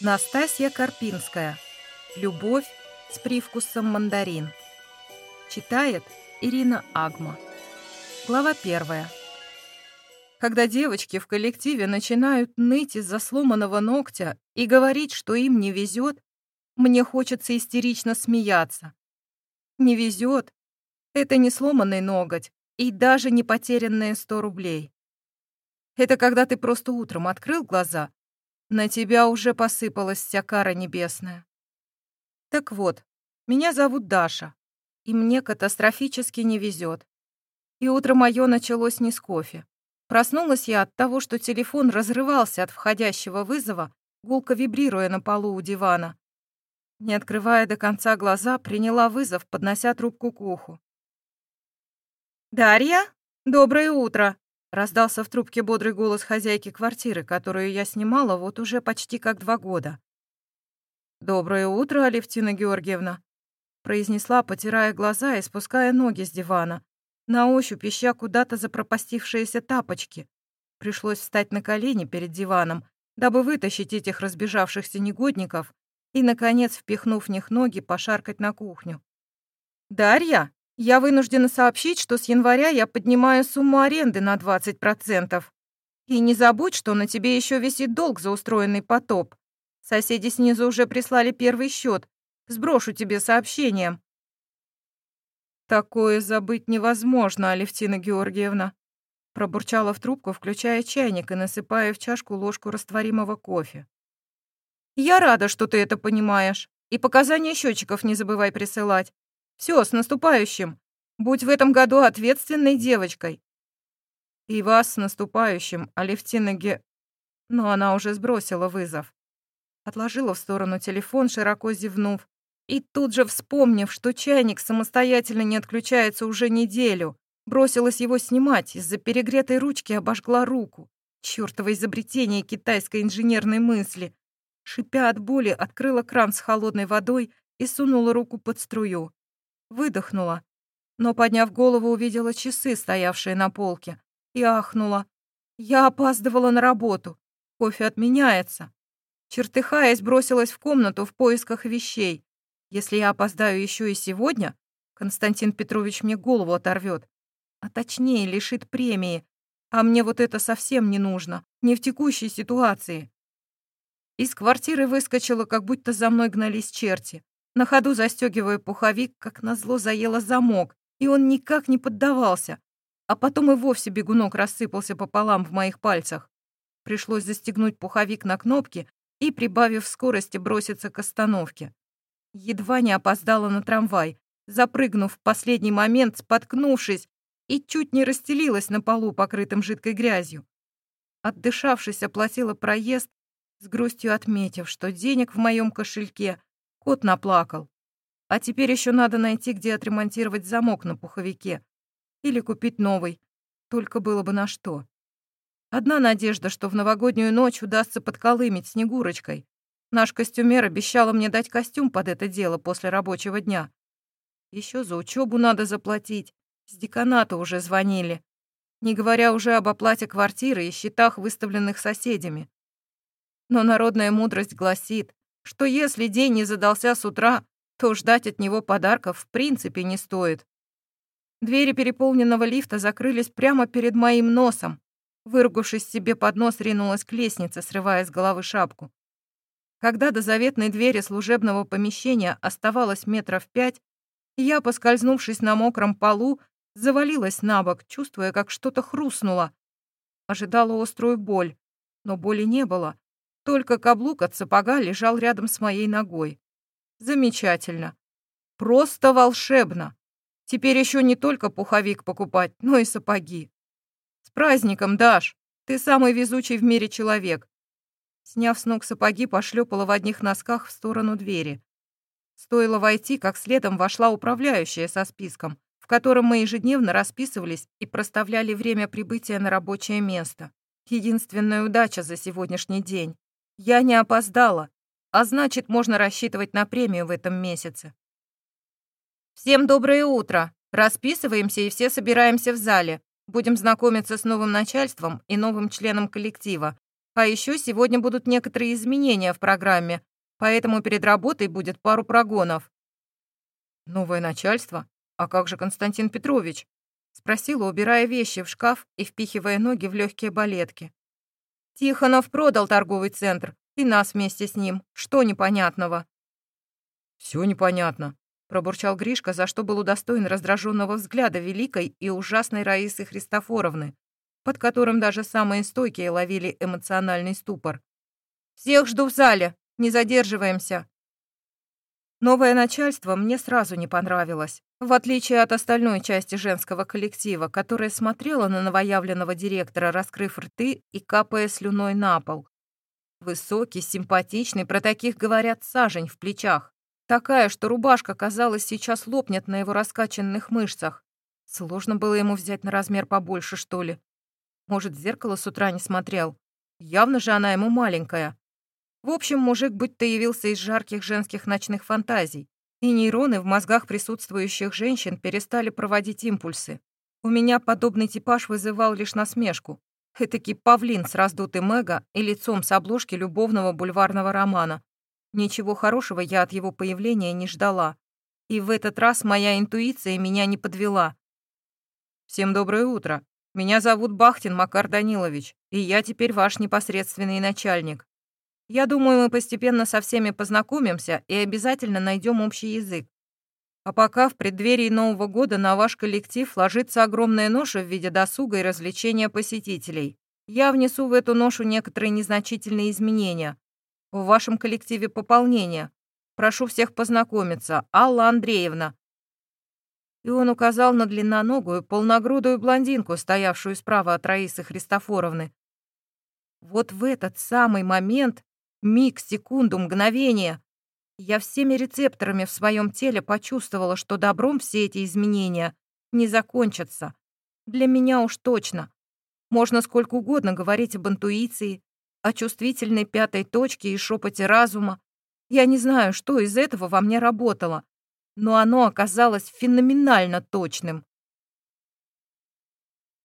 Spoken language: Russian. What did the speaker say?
Настасья Карпинская. Любовь с привкусом мандарин. Читает Ирина Агма. Глава первая. Когда девочки в коллективе начинают ныть из-за сломанного ногтя и говорить, что им не везет, мне хочется истерично смеяться. Не везет. Это не сломанный ноготь и даже не потерянные сто рублей. Это когда ты просто утром открыл глаза на тебя уже посыпалась вся кара небесная. Так вот, меня зовут Даша, и мне катастрофически не везет. И утро мое началось не с кофе. Проснулась я от того, что телефон разрывался от входящего вызова, гулко вибрируя на полу у дивана. Не открывая до конца глаза, приняла вызов, поднося трубку к уху. «Дарья, доброе утро!» Раздался в трубке бодрый голос хозяйки квартиры, которую я снимала вот уже почти как два года. «Доброе утро, Алевтина Георгиевна», — произнесла, потирая глаза и спуская ноги с дивана, на ощупь ища куда-то запропастившиеся тапочки. Пришлось встать на колени перед диваном, дабы вытащить этих разбежавшихся негодников и, наконец, впихнув в них ноги, пошаркать на кухню. «Дарья!» Я вынуждена сообщить, что с января я поднимаю сумму аренды на 20%. И не забудь, что на тебе еще висит долг за устроенный потоп. Соседи снизу уже прислали первый счет. Сброшу тебе сообщением. Такое забыть невозможно, Алевтина Георгиевна. Пробурчала в трубку, включая чайник и насыпая в чашку ложку растворимого кофе. Я рада, что ты это понимаешь. И показания счетчиков не забывай присылать. Все, с наступающим. Будь в этом году ответственной девочкой. И вас с наступающим, Алевтина Ге... Но она уже сбросила вызов. Отложила в сторону телефон, широко зевнув. И тут же, вспомнив, что чайник самостоятельно не отключается уже неделю, бросилась его снимать, из-за перегретой ручки обожгла руку. Чёртово изобретение китайской инженерной мысли. Шипя от боли, открыла кран с холодной водой и сунула руку под струю. Выдохнула, но, подняв голову, увидела часы, стоявшие на полке, и ахнула. Я опаздывала на работу. Кофе отменяется. Чертыхаясь, бросилась в комнату в поисках вещей. Если я опоздаю еще и сегодня, Константин Петрович мне голову оторвет. А точнее, лишит премии. А мне вот это совсем не нужно. Не в текущей ситуации. Из квартиры выскочила, как будто за мной гнались черти. На ходу застегивая пуховик, как назло заело замок, и он никак не поддавался. А потом и вовсе бегунок рассыпался пополам в моих пальцах. Пришлось застегнуть пуховик на кнопки и, прибавив скорости, броситься к остановке. Едва не опоздала на трамвай, запрыгнув в последний момент, споткнувшись, и чуть не расстелилась на полу, покрытым жидкой грязью. Отдышавшись, оплатила проезд, с грустью отметив, что денег в моем кошельке Кот наплакал. А теперь еще надо найти, где отремонтировать замок на пуховике. Или купить новый. Только было бы на что. Одна надежда, что в новогоднюю ночь удастся подколымить Снегурочкой. Наш костюмер обещала мне дать костюм под это дело после рабочего дня. Еще за учебу надо заплатить. С деканата уже звонили. Не говоря уже об оплате квартиры и счетах, выставленных соседями. Но народная мудрость гласит, что если день не задался с утра, то ждать от него подарков в принципе не стоит. Двери переполненного лифта закрылись прямо перед моим носом. Выругавшись себе под нос, ринулась к лестнице, срывая с головы шапку. Когда до заветной двери служебного помещения оставалось метров пять, я, поскользнувшись на мокром полу, завалилась на бок, чувствуя, как что-то хрустнуло. Ожидала острую боль, но боли не было. Только каблук от сапога лежал рядом с моей ногой. Замечательно. Просто волшебно. Теперь еще не только пуховик покупать, но и сапоги. С праздником, Даш! Ты самый везучий в мире человек. Сняв с ног сапоги, пошлепала в одних носках в сторону двери. Стоило войти, как следом вошла управляющая со списком, в котором мы ежедневно расписывались и проставляли время прибытия на рабочее место. Единственная удача за сегодняшний день. Я не опоздала, а значит, можно рассчитывать на премию в этом месяце. Всем доброе утро. Расписываемся и все собираемся в зале. Будем знакомиться с новым начальством и новым членом коллектива. А еще сегодня будут некоторые изменения в программе, поэтому перед работой будет пару прогонов». «Новое начальство? А как же Константин Петрович?» Спросила, убирая вещи в шкаф и впихивая ноги в легкие балетки. «Тихонов продал торговый центр, и нас вместе с ним. Что непонятного?» «Все непонятно», — пробурчал Гришка, за что был удостоен раздраженного взгляда великой и ужасной Раисы Христофоровны, под которым даже самые стойкие ловили эмоциональный ступор. «Всех жду в зале, не задерживаемся!» Новое начальство мне сразу не понравилось. В отличие от остальной части женского коллектива, которая смотрела на новоявленного директора, раскрыв рты и капая слюной на пол. Высокий, симпатичный, про таких говорят сажень в плечах. Такая, что рубашка, казалось, сейчас лопнет на его раскачанных мышцах. Сложно было ему взять на размер побольше, что ли. Может, зеркало с утра не смотрел. Явно же она ему маленькая. В общем, мужик будто явился из жарких женских ночных фантазий и нейроны в мозгах присутствующих женщин перестали проводить импульсы. У меня подобный типаж вызывал лишь насмешку. Этакий павлин с раздутым эго и лицом с обложки любовного бульварного романа. Ничего хорошего я от его появления не ждала. И в этот раз моя интуиция меня не подвела. «Всем доброе утро. Меня зовут Бахтин Макар Данилович, и я теперь ваш непосредственный начальник. Я думаю, мы постепенно со всеми познакомимся и обязательно найдем общий язык. А пока в преддверии Нового года на ваш коллектив ложится огромная ноша в виде досуга и развлечения посетителей. Я внесу в эту ношу некоторые незначительные изменения. В вашем коллективе пополнение. Прошу всех познакомиться. Алла Андреевна. И он указал на длинноногую, полногрудую блондинку, стоявшую справа от Раисы Христофоровны. Вот в этот самый момент Миг, секунду, мгновение. Я всеми рецепторами в своем теле почувствовала, что добром все эти изменения не закончатся. Для меня уж точно. Можно сколько угодно говорить об интуиции, о чувствительной пятой точке и шепоте разума. Я не знаю, что из этого во мне работало, но оно оказалось феноменально точным.